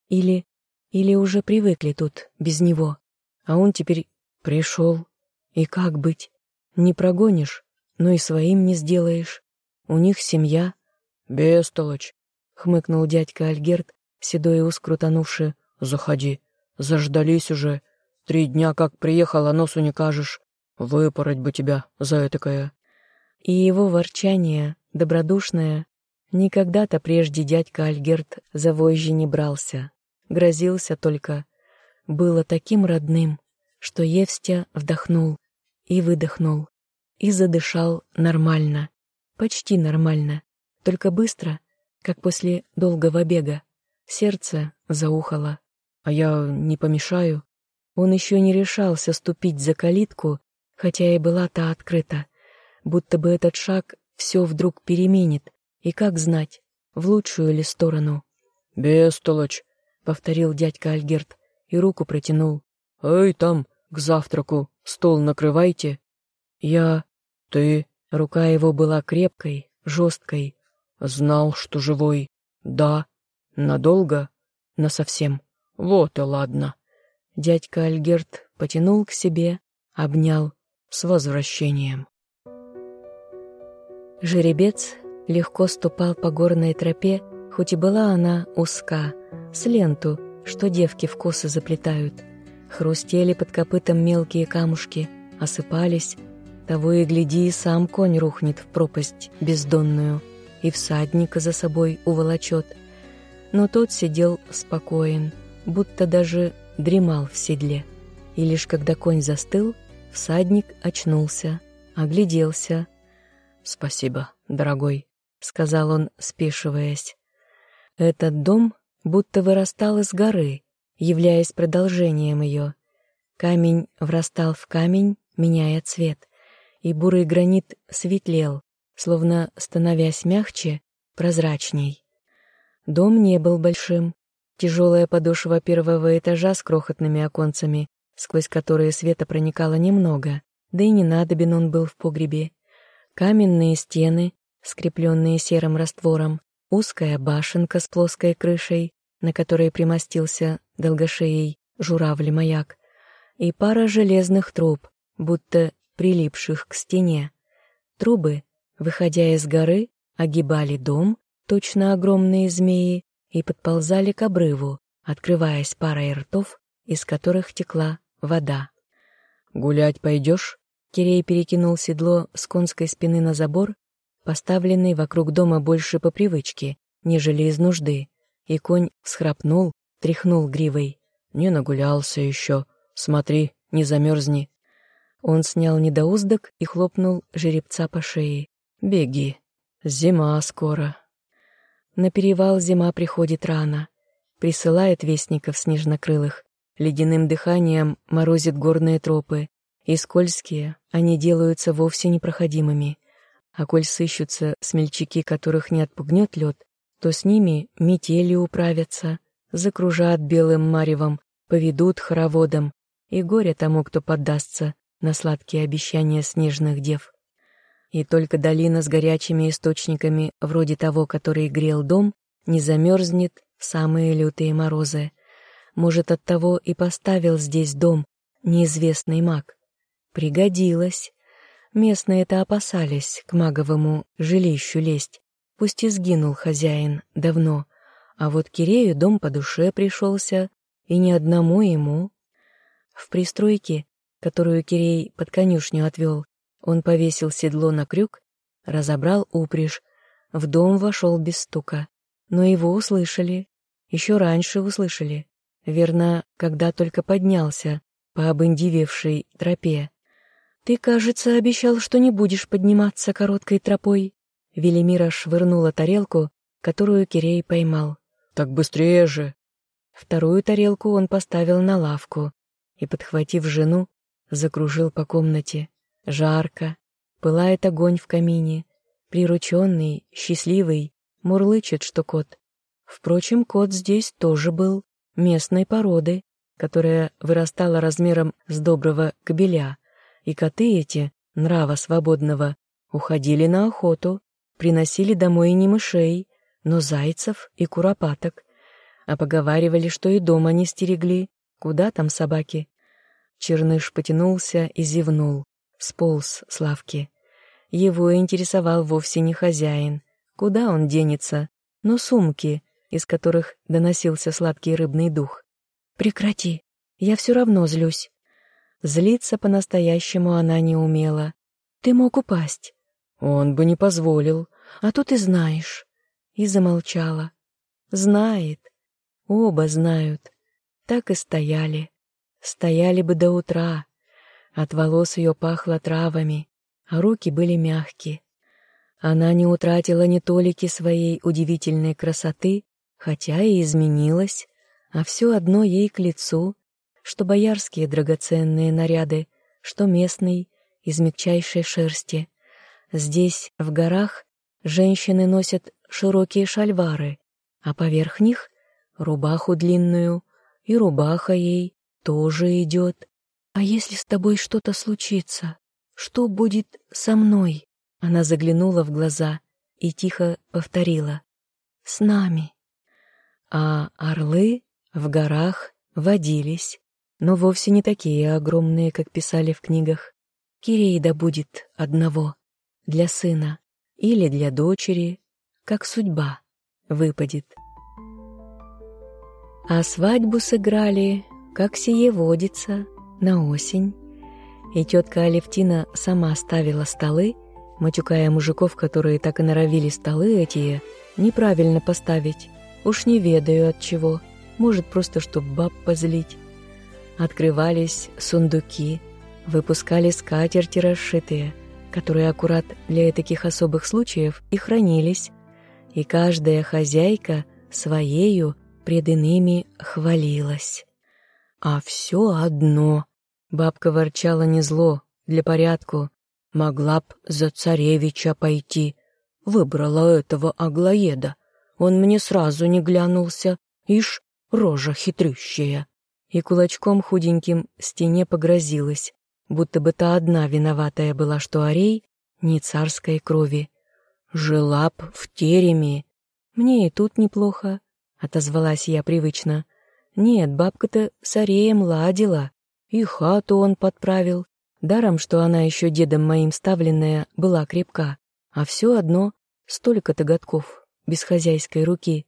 Или... или уже привыкли тут, без него. А он теперь пришел. И как быть? Не прогонишь, но и своим не сделаешь. У них семья. Бестолочь, хмыкнул дядька Альгерт, седой и ускрутанувший. Заходи. Заждались уже. Три дня как приехал, а носу не кажешь. Выпороть бы тебя за этакое. И его ворчание, добродушное, никогда-то прежде дядька Альгерт за вожжи не брался. Грозился только. Было таким родным, что Евстя вдохнул и выдохнул, и задышал нормально, почти нормально, только быстро, как после долгого бега. Сердце заухало. А я не помешаю. Он еще не решался ступить за калитку, хотя и была та открыта. Будто бы этот шаг все вдруг переменит, и как знать, в лучшую ли сторону. «Бестолочь», — повторил дядька Альгерт и руку протянул. «Эй, там, к завтраку, стол накрывайте». «Я... ты...» Рука его была крепкой, жесткой. «Знал, что живой. Да. Надолго? Насовсем. Вот и ладно». Дядька Альгерт потянул к себе, обнял. С возвращением. Жеребец легко ступал по горной тропе, хоть и была она узка, с ленту, что девки в косы заплетают. Хрустели под копытом мелкие камушки, осыпались, того и гляди, сам конь рухнет в пропасть бездонную, и всадника за собой уволочет. Но тот сидел спокоен, будто даже дремал в седле. И лишь когда конь застыл, всадник очнулся, огляделся. «Спасибо, дорогой», — сказал он, спешиваясь. Этот дом будто вырастал из горы, являясь продолжением ее. Камень врастал в камень, меняя цвет и бурый гранит светлел, словно становясь мягче, прозрачней. Дом не был большим. Тяжелая подошва первого этажа с крохотными оконцами, сквозь которые света проникало немного, да и не надобен он был в погребе. Каменные стены, скрепленные серым раствором, узкая башенка с плоской крышей, на которой примостился долгошеей журавль-маяк, и пара железных труб, будто прилипших к стене. Трубы, выходя из горы, огибали дом, точно огромные змеи, и подползали к обрыву, открываясь парой ртов, из которых текла вода. «Гулять пойдешь?» Кирей перекинул седло с конской спины на забор, поставленный вокруг дома больше по привычке, нежели из нужды, и конь всхрапнул, тряхнул гривой. «Не нагулялся еще. Смотри, не замерзни. Он снял недоуздок и хлопнул жеребца по шее. «Беги. Зима скоро». На перевал зима приходит рано. Присылает вестников снежнокрылых. Ледяным дыханием морозит горные тропы. И скользкие они делаются вовсе непроходимыми. А коль сыщутся смельчаки, которых не отпугнет лед, то с ними метели управятся, закружат белым маревом, поведут хороводом, и горе тому, кто поддастся на сладкие обещания снежных дев. И только долина с горячими источниками, вроде того, который грел дом, не замерзнет в самые лютые морозы. Может, оттого и поставил здесь дом неизвестный маг. Пригодилось. Местные-то опасались к маговому жилищу лезть. Пусть и сгинул хозяин давно, а вот Кирею дом по душе пришелся, и ни одному ему. В пристройке, которую Кирей под конюшню отвел, он повесил седло на крюк, разобрал упряжь, в дом вошел без стука. Но его услышали, еще раньше услышали. Верно, когда только поднялся по обындивевшей тропе. «Ты, кажется, обещал, что не будешь подниматься короткой тропой». Велимира швырнула тарелку, которую Кирей поймал. «Так быстрее же!» Вторую тарелку он поставил на лавку и, подхватив жену, закружил по комнате. Жарко, пылает огонь в камине. Прирученный, счастливый, мурлычет, что кот. Впрочем, кот здесь тоже был, местной породы, которая вырастала размером с доброго кобеля, и коты эти, нрава свободного, уходили на охоту, приносили домой не мышей, но зайцев и куропаток, а поговаривали, что и дома не стерегли. Куда там собаки? Черныш потянулся и зевнул, сполз с лавки. Его интересовал вовсе не хозяин. Куда он денется? Но сумки, из которых доносился сладкий рыбный дух. «Прекрати, я все равно злюсь». Злиться по-настоящему она не умела. «Ты мог упасть». «Он бы не позволил». «А то ты знаешь». И замолчала. «Знает. Оба знают. Так и стояли. Стояли бы до утра. От волос ее пахло травами, а руки были мягкие. Она не утратила ни толики своей удивительной красоты, хотя и изменилась, а все одно ей к лицу, что боярские драгоценные наряды, что местный, из мягчайшей шерсти. Здесь, в горах, женщины носят широкие шальвары, а поверх них рубаху длинную, и рубаха ей тоже идет. А если с тобой что-то случится, что будет со мной? Она заглянула в глаза и тихо повторила. С нами. А орлы в горах водились, но вовсе не такие огромные, как писали в книгах. Кирейда будет одного, для сына или для дочери, как судьба выпадет. А свадьбу сыграли, как сие водится, на осень. И тетка Алевтина сама ставила столы, матюкая мужиков, которые так и норовили столы эти неправильно поставить. Уж не ведаю от чего, может, просто чтоб баб позлить. Открывались сундуки, выпускали скатерти расшитые, которые аккурат для таких особых случаев и хранились, и каждая хозяйка своею пред иными хвалилась. А все одно. Бабка ворчала не зло, для порядку. Могла б за царевича пойти. Выбрала этого Аглоеда. Он мне сразу не глянулся. Ишь, рожа хитрющая. И кулачком худеньким стене погрозилась, будто бы та одна виноватая была, что Арей не царской крови. Жила б в тереме. Мне и тут неплохо. — отозвалась я привычно. «Нет, бабка-то с Ареем ладила, и хату он подправил. Даром, что она еще дедом моим ставленная была крепка, а все одно столько-то годков, без хозяйской руки.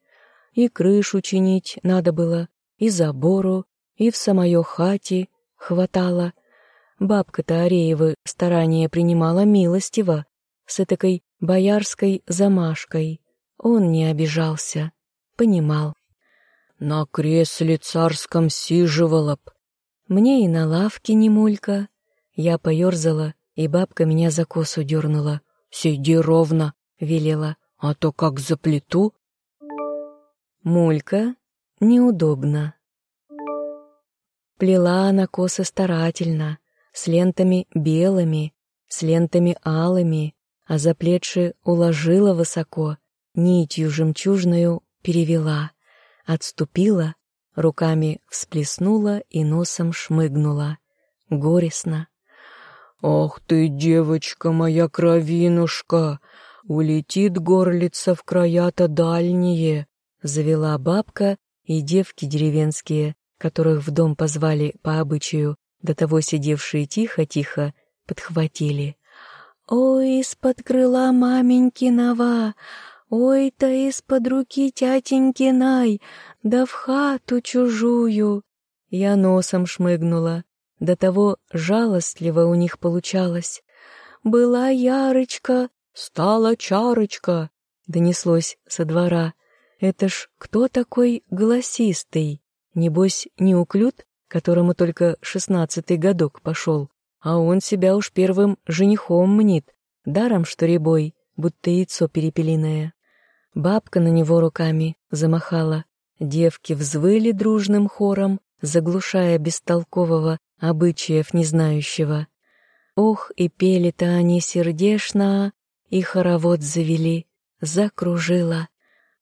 И крышу чинить надо было, и забору, и в самое хате хватало. Бабка-то Ареевы старания принимала милостиво, с этакой боярской замашкой. Он не обижался понимал. На кресле царском сиживала б. Мне и на лавке не мулька. Я поерзала, и бабка меня за косу дернула. «Сиди ровно», — велела, — «а то как заплету». Мулька неудобно. Плела она косы старательно, с лентами белыми, с лентами алыми, а заплетши уложила высоко, нитью жемчужную перевела, отступила, руками всплеснула и носом шмыгнула. Горестно. «Ох ты, девочка моя кровинушка! Улетит горлица в края-то дальние!» Завела бабка, и девки деревенские которых в дом позвали по обычаю, до того сидевшие тихо-тихо, подхватили. «Ой, из-под крыла маменькиного! Ой-то из-под руки тятенькиной! Да в хату чужую!» Я носом шмыгнула. До того жалостливо у них получалось. «Была Ярочка, стала Чарочка!» Донеслось со двора. «Это ж кто такой голосистый?» Небось, не уклюд, которому только шестнадцатый годок пошел, а он себя уж первым женихом мнит, даром что ребой, будто яйцо перепелиное. Бабка на него руками замахала, девки взвыли дружным хором, заглушая бестолкового обычаев незнающего. Ох, и пели-то они сердешно, и хоровод завели, закружило.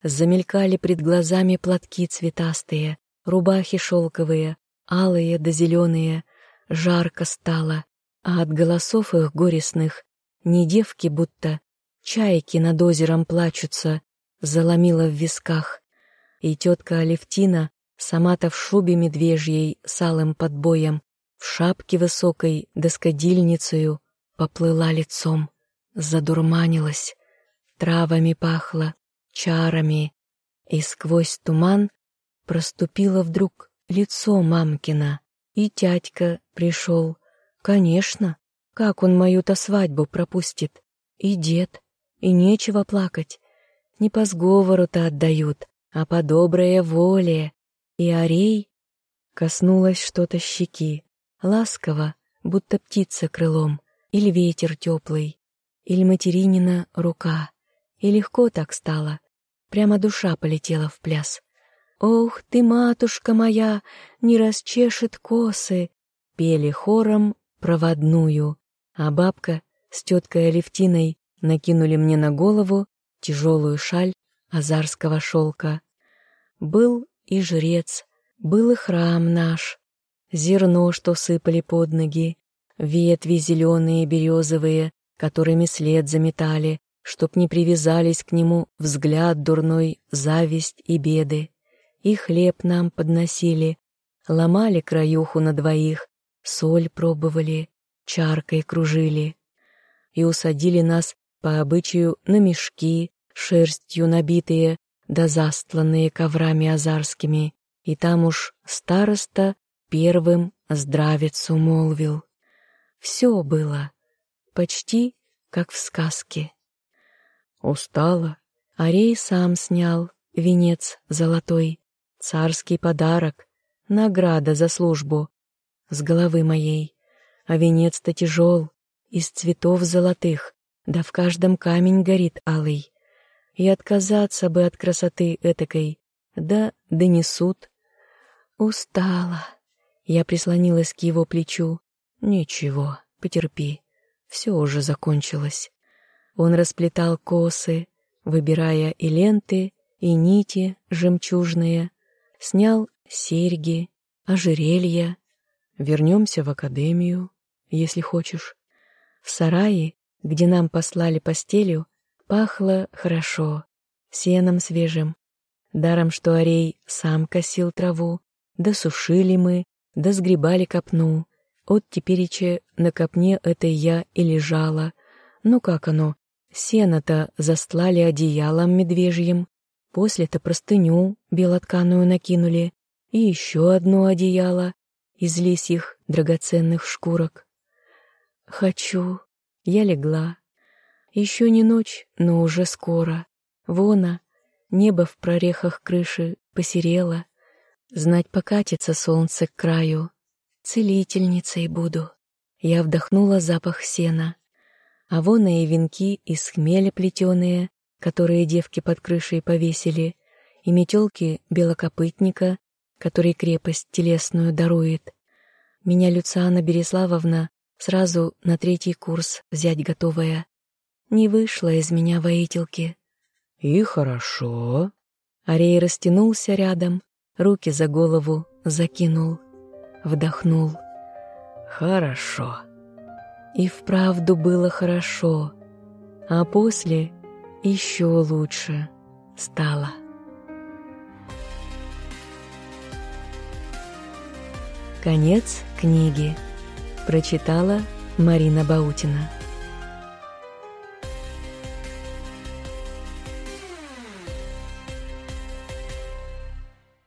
Замелькали пред глазами платки цветастые, рубахи шелковые, алые да зеленые, жарко стало, а от голосов их горестных не девки будто, чайки над озером плачутся, заломила в висках. И тетка Алевтина, сама-то в шубе медвежьей с алым подбоем, в шапке высокой доскодильницею, поплыла лицом, задурманилась, травами пахло, чарами, и сквозь туман Проступило вдруг лицо мамкина, и тятька пришел. Конечно, как он мою-то свадьбу пропустит? И дед, и нечего плакать. Не по сговору-то отдают, а по доброй воле. И Арей коснулось что-то щеки, ласково, будто птица крылом, или ветер теплый, или материнина рука. И легко так стало, прямо душа полетела в пляс. «Ох ты, матушка моя, не расчешет косы!» Пели хором проводную, а бабка с теткой Алевтиной накинули мне на голову тяжелую шаль азарского шелка. Был и жрец, был и храм наш, зерно, что сыпали под ноги, ветви зеленые березовые, которыми след заметали, чтоб не привязались к нему взгляд дурной, зависть и беды и хлеб нам подносили, ломали краюху на двоих, соль пробовали, чаркой кружили. И усадили нас по обычаю на мешки, шерстью набитые, да застланные коврами азарскими, и там уж староста первым здравицу молвил. Все было почти как в сказке. Устала, Арей сам снял венец золотой, Царский подарок, награда за службу с головы моей. А венец-то тяжел, из цветов золотых, да в каждом камень горит алый. И отказаться бы от красоты этакой, да донесут. Устала. Я прислонилась к его плечу. Ничего, потерпи, все уже закончилось. Он расплетал косы, выбирая и ленты, и нити жемчужные, Снял серьги, ожерелья. Вернемся в академию, если хочешь. В сарае, где нам послали постелью, пахло хорошо, сеном свежим. Даром, что Арей сам косил траву, да сушили мы, да сгребали копну. От тепереча на копне этой я и лежала. Ну как оно, сено-то застлали одеялом медвежьим, После-то простыню белотканую накинули и еще одно одеяло из лисьих драгоценных шкурок. Хочу. Я легла. Еще не ночь, но уже скоро. Вона, небо в прорехах крыши посерело. Знать покатится солнце к краю. Целительницей буду. Я вдохнула запах сена. А вон и венки из хмеля плетеные, которые девки под крышей повесили, и метелки белокопытника, который крепость телесную дарует. Меня Люциана Береславовна сразу на третий курс взять готовая. Не вышла из меня воительки. И хорошо. Арей растянулся рядом, руки за голову закинул, вдохнул. Хорошо. И вправду было хорошо. А после еще лучше стало. Конец книги. Прочитала Марина Баутина.